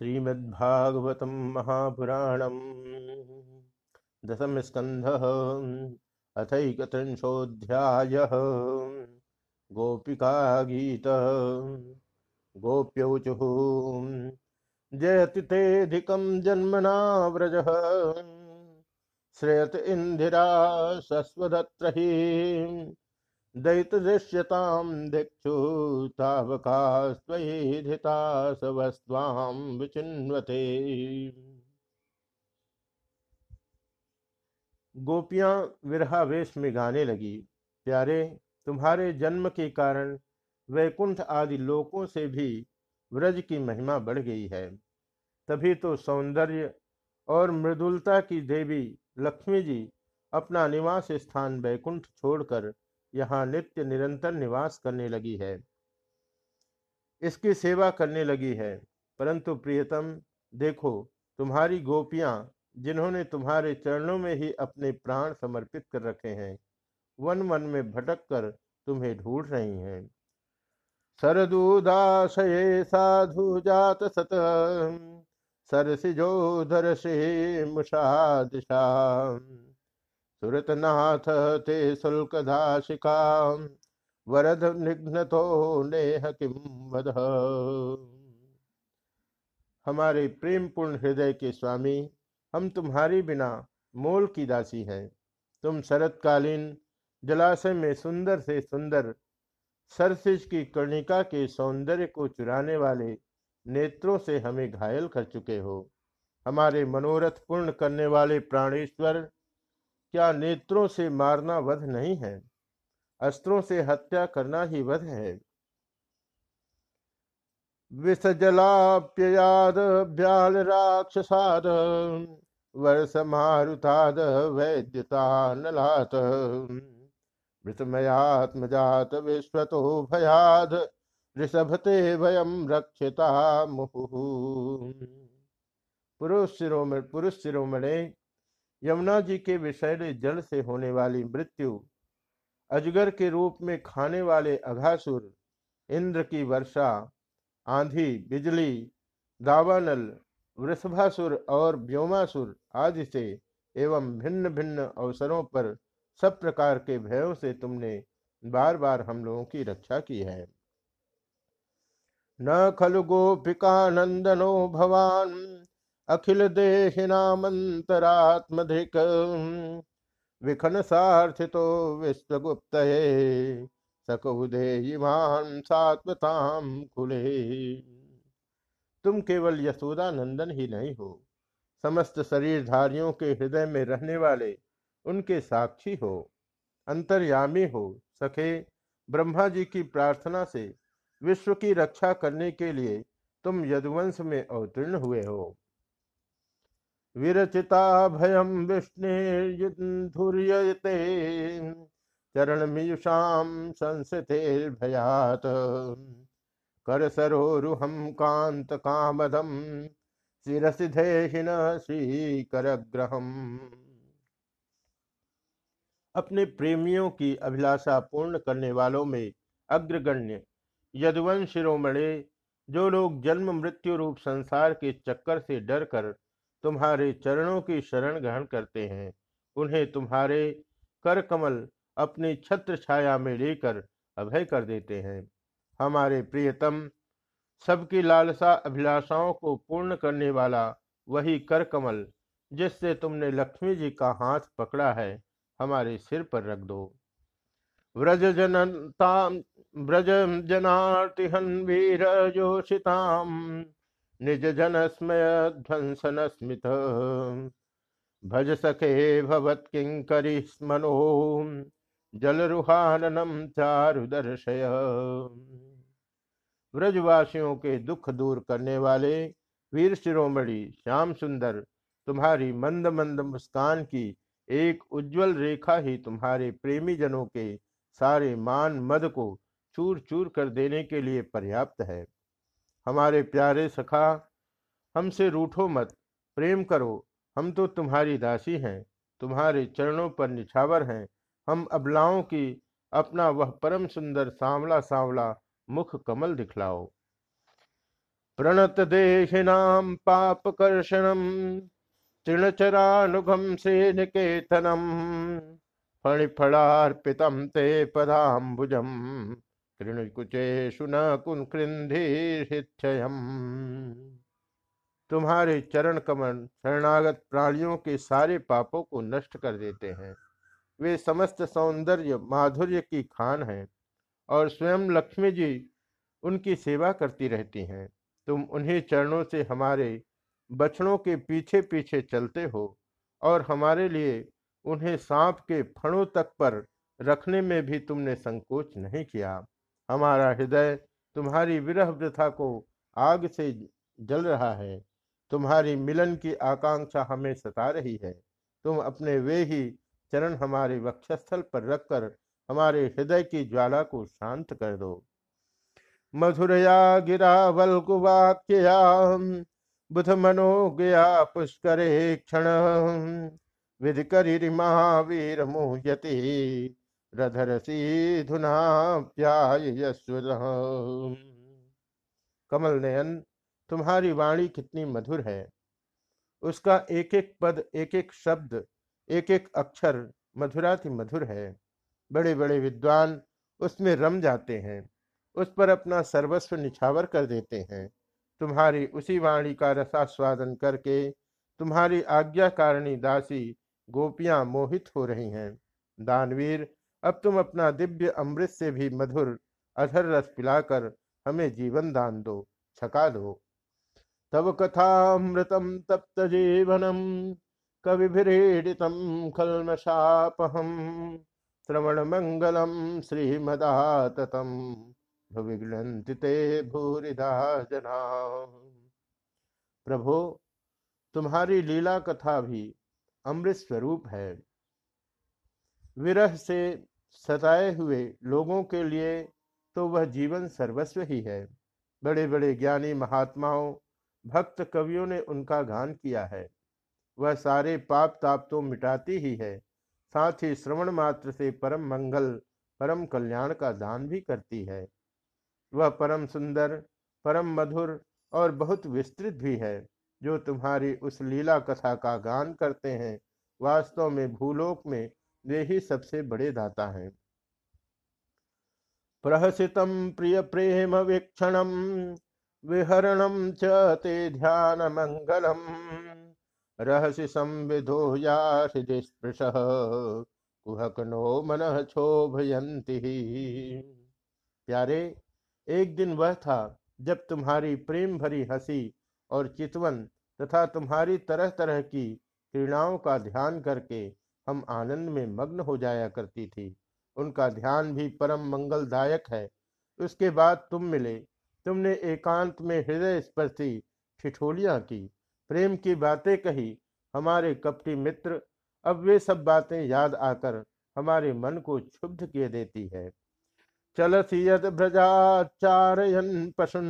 श्रीमद्भागवतं महापुराणम् दशमस्कन्धः अथैकत्रिंशोऽध्यायः गोपिकागीतः गोप्यौचुः जयति तेऽधिकं जन्मना व्रजः श्रेयत इन्दिरा सस्वदत्र दैतदृश्यतां दिक्षु तावकास्त्वयि धिता सवस्त्वां विचिन्वते। गोपियाँ विरहावेश में गाने लगी, प्यारे, तुम्हारे जन्म के कारण वैकुंठ आदि लोकों से भी व्रज की महिमा बढ़ गई है। तभी तो सौंदर्य और मृदुलता की देवी लक्ष्मी जी अपना निवास स्थान वैकुंठ छोड़कर यहाँ नित्य निरंतर निवास करने लगी है। इसकी सेवा करने लगी है। परंतु प्रियतम, देखो, तुम्हारी गोपियाँ, जिन्होंने तुम्हारे चरणों में ही अपने प्राण समर्पित कर रखे हैं, वन वन में भटक कर तुम्हें ढूंढ रही हैं। सरदूदाशये साधु जात सत, सरसिजोधर से मुषा दिशा सुरतनाथ ते शुल्क दाशिका वरद निघ्नतो नेह किम वध। हमारे प्रेम पूर्ण हृदय के स्वामी, हम तुम्हारी बिना मोल की दासी हैं। तुम शरतकालीन, जलाशय में सुंदर से सुंदर, सरसिज की कर्णिका के सौंदर्य को चुराने वाले नेत्रों से हमें घायल कर चुके हो। हमारे मनोरथ पूर्ण करने वाले प्राणेश्वर क्या नेत्रों से मारना वध नहीं है? अस्त्रों से हत्या करना ही वध है। विसजलाप्ययाद भ्याल राक्षसाद वैद्यता नलात। मृतमयात्मजात विश्वतो भयाद, ऋषभते भयम रक्षिता मुहु। पुरुष शिरोमणि पुरुष शिरोमणे यमुना जी के विषैले जल से होने वाली मृत्यु, अजगर के रूप में खाने वाले अघासुर, इंद्र की वर्षा, आंधी, बिजली, दावानल, वृषभासुर और व्योमासुर आदि से एवं भिन्न भिन्न अवसरों पर सब प्रकार के भयों से तुमने बार बार हम लोगों की रक्षा की है। न खलु गोपिका नंदनो भवान अखिल देहिनामंतरात्मधिक विखन सार्थितो विश्वगुप्त सकुदेयमान सात्वताम खुले। तुम केवल यशोदा नंदन ही नहीं हो, समस्त शरीरधारियों के हृदय में रहने वाले उनके साक्षी हो, अंतर्यामी हो, सखे, ब्रह्मा जी की प्रार्थना से विश्व की रक्षा करने के लिए तुम यदुवंश में अवतीर्ण हुए हो। विरचिता भयम विष्णुर्युधुर्यते चरणमीयुषां संस्थितिर्भयात् करसरोरुहं कान्तकामदं, शिरसि धेहिन श्रीकरग्रहम्। अपने प्रेमियों की अभिलाषा पूर्ण करने वालों में अग्रगण्य, यदुवंश शिरोमणे, जो लोग जन्म मृत्यु रूप संसार के चक्कर से डर कर तुम्हारे चरणों की शरण ग्रहण करते हैं। उन्हें तुम्हारे कर कमल अपनी छत्र छाया में लेकर अभय कर देते हैं। हमारे प्रियतम, सबकी लालसा अभिलाषाओं को पूर्ण करने वाला वही कर कमल जिससे तुमने लक्ष्मी जी का हाथ पकड़ा है, हमारे सिर पर रख दो। व्रज जनता व्रज जनातिहन वीर जोशिताम निज जन स्मय ध्वंसन स्मित भज सखे भवत किंकरी स्मनो जलरुहाननम चारु दर्शय व्रजवासियों के दुख दूर करने वाले वीर शिरोमणि श्याम सुंदर, तुम्हारी मंद मंद मुस्कान की एक उज्जवल रेखा ही तुम्हारे प्रेमी जनों के सारे मान मद को चूर चूर कर देने के लिए पर्याप्त है। हमारे प्यारे सखा, हमसे रूठो मत, प्रेम करो, हम तो तुम्हारी दासी हैं, तुम्हारे चरणों पर निछावर हैं, हम अबलाओं की अपना वह परम सुंदर सांवला सांवला मुख कमल दिखलाओ। प्रणत देहिनाम पाप कर्षणम तृणचरानुगम से निकेतनम, फणिफलार्पितम ते पदाम्बुजम। कृणकुचेषु न कुंकृंधिक्षयम तुम्हारे चरण कमल शरणागत प्राणियों के सारे पापों को नष्ट कर देते हैं वे समस्त सौंदर्य माधुर्य की खान है और स्वयं लक्ष्मी जी उनकी सेवा करती रहती हैं तुम उन्हीं चरणों से हमारे बछड़ों के पीछे पीछे चलते हो और हमारे लिए उन्हें सांप के फणों तक पर रखने में भी तुमने संकोच नहीं किया हमारा हृदय तुम्हारी विरह व्यथा को आग से जल रहा है। तुम्हारी मिलन की आकांक्षा हमें सता रही है। तुम अपने वे ही चरण हमारे वक्षस्थल पर रखकर हमारे हृदय की ज्वाला को शांत कर दो। मधुरया गिरा वल्कुवाक्यया, बुध मनो गया पुष्कर क्षण। विधि करी महावीर मुहयति। रधरसी धुना कमल नयन तुम्हारी वाणी कितनी मधुर है। उसका एक एक पद एक एक शब्द एक एक अक्षर मधुराति मधुर है। बड़े बड़े विद्वान उसमें रम जाते हैं। उस पर अपना सर्वस्व निछावर कर देते हैं। तुम्हारी उसी वाणी का रसास्वादन करके तुम्हारी आज्ञाकारिणी दासी गोपियाँ मोहित हो रही हैं। दानवीर अब तुम अपना दिव्य अमृत से भी मधुर अधर रस पिलाकर हमें जीवन दान दो, छका दो। तब कथामृतम तप्त जीवनम कविभिरीडितम खलमशापहम श्रवण मंगलम श्रीमदाततम। भुविग्नन्ति ते भूरिदा जना प्रभो, तुम्हारी लीला कथा भी अमृत स्वरूप है। विरह से सताए हुए लोगों के लिए तो वह जीवन सर्वस्व ही है। बड़े बड़े ज्ञानी महात्माओं, भक्त कवियों ने उनका गान किया है। वह सारे पाप ताप तो मिटाती ही है। साथ ही श्रवण मात्र से परम मंगल, परम कल्याण का दान भी करती है। वह परम सुंदर, परम मधुर और बहुत विस्तृत भी है, जो तुम्हारी उस लीला कथा का गान करते हैं। वास्तव में भूलोक में वे ही सबसे बड़े दाता हैं। प्रहसितम प्रिय प्रेम वीक्षणम, विहरणम च ध्यान मंगलम। रहसि संविधो या हृदय स्पृश कुहक नो मन क्षोभयंती प्यारे, एक दिन वह था जब तुम्हारी प्रेम भरी हँसी और चितवन तथा तुम्हारी तरह तरह की क्रीड़ाओं का ध्यान करके हम आनंद में मग्न हो जाया करती थी। उनका ध्यान भी परम मंगलदायक है। उसके बाद तुम मिले। तुमने एकांत में हृदय स्पर्शी ठिठोलियाँ की। प्रेम की बातें कही। हमारे कपटी मित्र, अब वे सब बातें याद आकर हमारे मन को क्षुब्ध किए देती है। चलसी यद ब्रजाचारयन पशुन,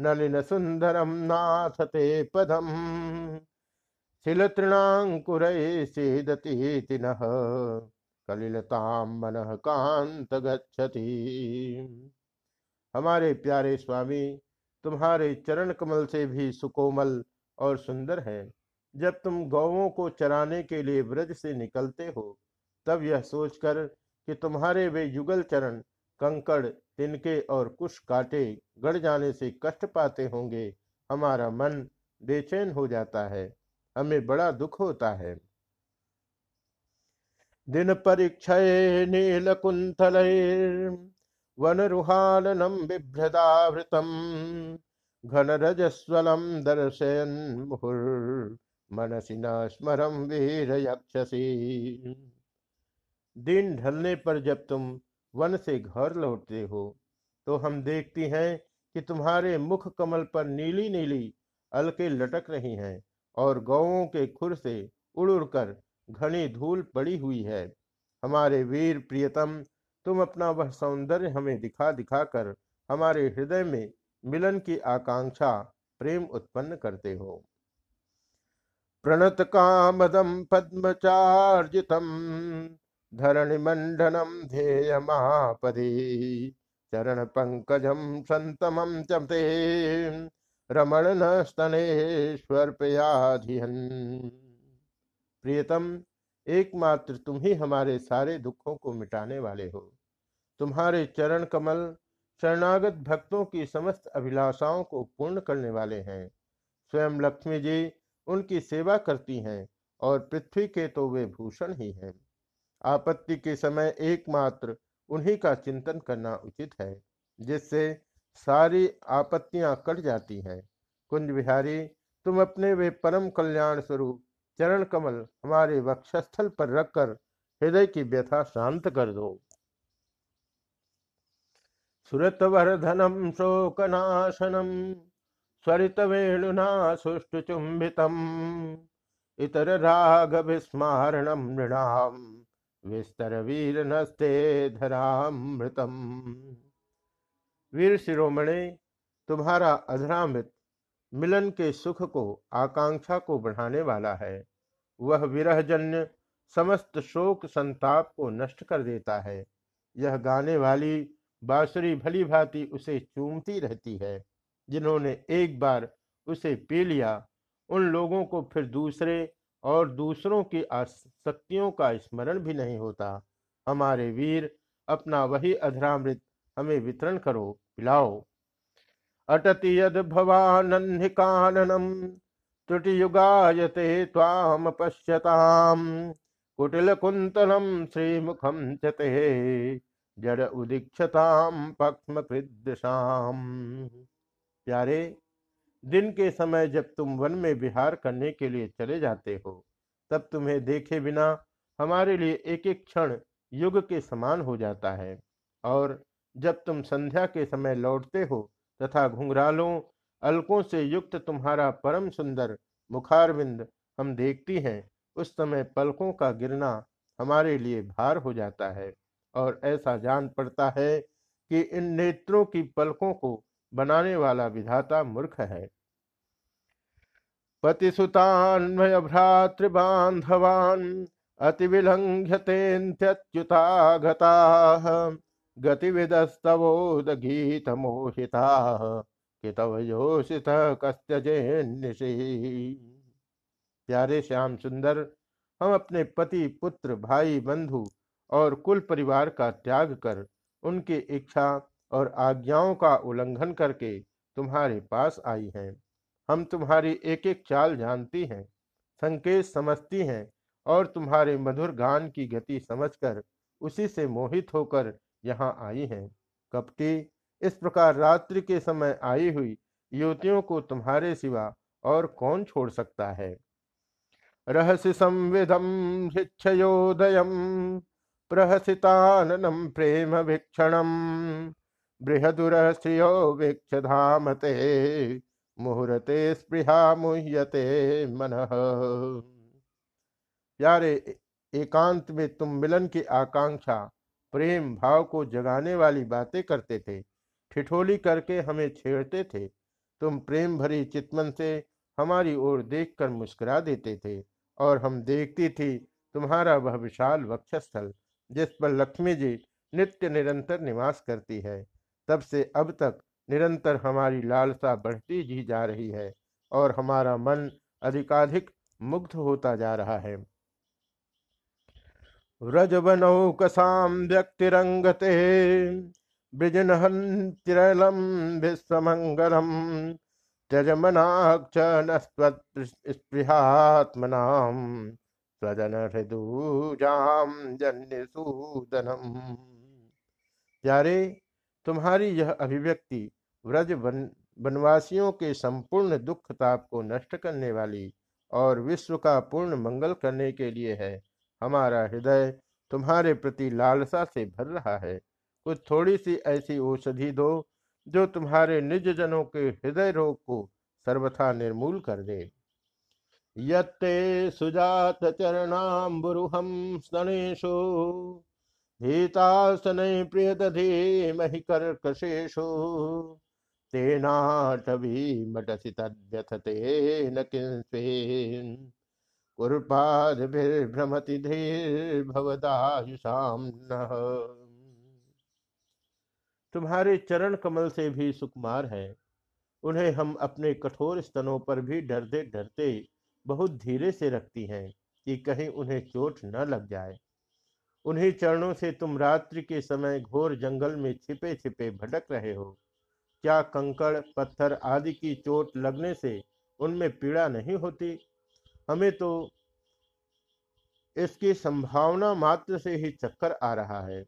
नलिन सुंदरम नाथ ते शिलतृणाकुरदती तिनः कलिलताम मन कांत गच्छति हमारे प्यारे स्वामी, तुम्हारे चरण कमल से भी सुकोमल और सुंदर है। जब तुम गौवों को चराने के लिए ब्रज से निकलते हो, तब यह सोचकर कि तुम्हारे वे युगल चरण, कंकड़, तिनके और कुश काटे गड़ जाने से कष्ट पाते होंगे, हमारा मन बेचैन हो जाता है। हमें बड़ा दुख होता है। दिन परीक्षय वन रुहालनम बिभ्रदावृतम, घन रजस्वलम दर्शयन मुहुर, मनसी वीर यक्षसी। दिन ढलने पर जब तुम वन से घर लौटते हो तो हम देखती हैं कि तुम्हारे मुख कमल पर नीली नीली अलके लटक रही हैं। और गौों के खुर से उड़ उड़कर घनी धूल पड़ी हुई है। हमारे वीर प्रियतम, तुम अपना वह सौंदर्य हमें दिखा दिखा कर हमारे हृदय में मिलन की आकांक्षा, प्रेम उत्पन्न करते हो। प्रणत कामदम पद्मचार्जितम धरणि मंडनम ध्येय महापदी चरण पंकजम संतमम चमते। रमण न स्तनेश्वर प्रियतम, एकमात्र तुम ही हमारे सारे दुखों को मिटाने वाले हो। तुम्हारे चरण कमल, शरणागत भक्तों की समस्त अभिलाषाओं को पूर्ण करने वाले हैं। स्वयं लक्ष्मी जी उनकी सेवा करती हैं और पृथ्वी के तो वे भूषण ही हैं। आपत्ति के समय एकमात्र उन्हीं का चिंतन करना उचित है, जिससे सारी आपत्तियाँ कट जाती हैं। कुंज बिहारी, तुम अपने वे परम कल्याण स्वरूप चरण कमल हमारे वक्षस्थल पर रखकर हृदय की व्यथा शांत कर दो। सुरतवर्धनम शोकनाशनम स्वरित वेणुना सुष्टु चुंबितम इतर राग विस्मारणम नृणाम विस्तर वीर नस्ते धरामृतम वीर शिरोमणे, तुम्हारा अधरामृत मिलन के सुख को, आकांक्षा को बढ़ाने वाला है। वह विरहजन्य समस्त शोक संताप को नष्ट कर देता है। यह गाने वाली बांसुरी भली भांति उसे चूमती रहती है। जिन्होंने एक बार उसे पी लिया, उन लोगों को फिर दूसरे और दूसरों की आसक्तियों का स्मरण भी नहीं होता। हमारे वीर अपना वही अधरामृत हमें वितरण करो, पिलाओ। अटति यद भवानन्हिकाननम त्रुटियुगायते ताम पश्यताम। कुटिल कुंतलम श्रीमुखम चते, जड़ उदीक्षताम पक्ष्म कृदृशाम प्यारे, दिन के समय जब तुम वन में विहार करने के लिए चले जाते हो, तब तुम्हें देखे बिना हमारे लिए एक एक क्षण युग के समान हो जाता है, और जब तुम संध्या के समय लौटते हो तथा घुंघरालों, अलकों से युक्त तुम्हारा परम सुंदर मुखारविंद हम देखती हैं, उस समय पलकों का गिरना हमारे लिए भार हो जाता है और ऐसा जान पड़ता है कि इन नेत्रों की पलकों को बनाने वाला विधाता मूर्ख है। पतिसुतान्वय भ्रातृबांधवान अति विलंघ्यतेन्त्युतागता गतिविदस्तवोद गीत मोहिता कितव योषित कस्त्यजेन्निषि प्यारे श्याम सुंदर, हम अपने पति, पुत्र, भाई, बंधु और कुल परिवार का त्याग कर उनकी इच्छा और आज्ञाओं का उल्लंघन करके तुम्हारे पास आई हैं। हम तुम्हारी एक एक चाल जानती हैं, संकेत समझती हैं और तुम्हारे मधुर गान की गति समझकर उसी से मोहित होकर यहाँ आई हैं। कपटी, इस प्रकार रात्रि के समय आई हुई युवतियों को तुम्हारे सिवा और कौन छोड़ सकता है? रहस्य संविधम हिक्षयोदय प्रहसिताननम प्रेम वीक्षणम बृहदुरस्त्रियो वीक्ष धामते मुहूर्ते स्पृहा मुह्यते मन। प्यारे एकांत में तुम मिलन की आकांक्षा प्रेम भाव को जगाने वाली बातें करते थे, ठिठोली करके हमें छेड़ते थे। तुम प्रेम भरी चितमन से हमारी ओर देखकर मुस्कुरा देते थे और हम देखती थी तुम्हारा वह विशाल वक्षस्थल, जिस पर लक्ष्मी जी नित्य निरंतर निवास करती है। तब से अब तक निरंतर हमारी लालसा बढ़ती जी जा रही है और हमारा मन अधिकाधिक मुग्ध होता जा रहा है। व्रजवनौकसाम व्यक्तिरंगते ब्रिजनहंतिरलम विश्वमंगलम त्यजमनाक्ष नस्पृहात्मनाम स्वजन हृदूजाम जन्य सूदनम प्यारे, तुम्हारी यह अभिव्यक्ति व्रज वन, वनवासियों के संपूर्ण दुख ताप को नष्ट करने वाली और विश्व का पूर्ण मंगल करने के लिए है। हमारा हृदय तुम्हारे प्रति लालसा से भर रहा है। कुछ थोड़ी सी ऐसी औषधि दो, जो तुम्हारे निज जनों के हृदय रोग को सर्वथा निर्मूल कर दे। यत्ते सुजात चरणाम्बुरुहम स्तनेशु धीतासनै प्रियदधीमहि कर्कशेषु। तेनाटवीमटसि तद्व्यथतेन किंस्वेन् कुर्पाद्भिर्भ्रमति धीर्भवदायुषां नः तुम्हारे चरण कमल से भी सुकुमार है। उन्हें हम अपने कठोर स्तनों पर भी डरते डरते बहुत धीरे से रखती हैं कि कहीं उन्हें चोट न लग जाए। उन्हीं चरणों से तुम रात्रि के समय घोर जंगल में छिपे छिपे भटक रहे हो। क्या कंकड़, पत्थर आदि की चोट लगने से उनमें पीड़ा नहीं होती? हमें तो इसकी संभावना मात्र से ही चक्कर आ रहा है।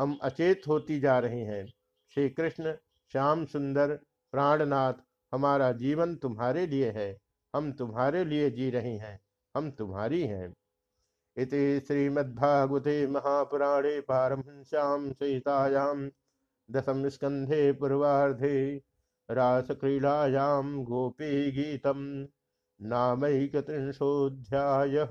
हम अचेत होती जा रहे हैं। श्री कृष्ण श्याम सुंदर, प्राणनाथ, हमारा जीवन तुम्हारे लिए है। हम तुम्हारे लिए जी रहे हैं। हम तुम्हारी हैं। इति श्रीमद्भागवते महापुराणे पारमहंस्यां सहितायां दशम स्कंधे पूर्वार्धे रासक्रीडायां गोपीगीतं नामैकत्रिंशोऽध्यायः।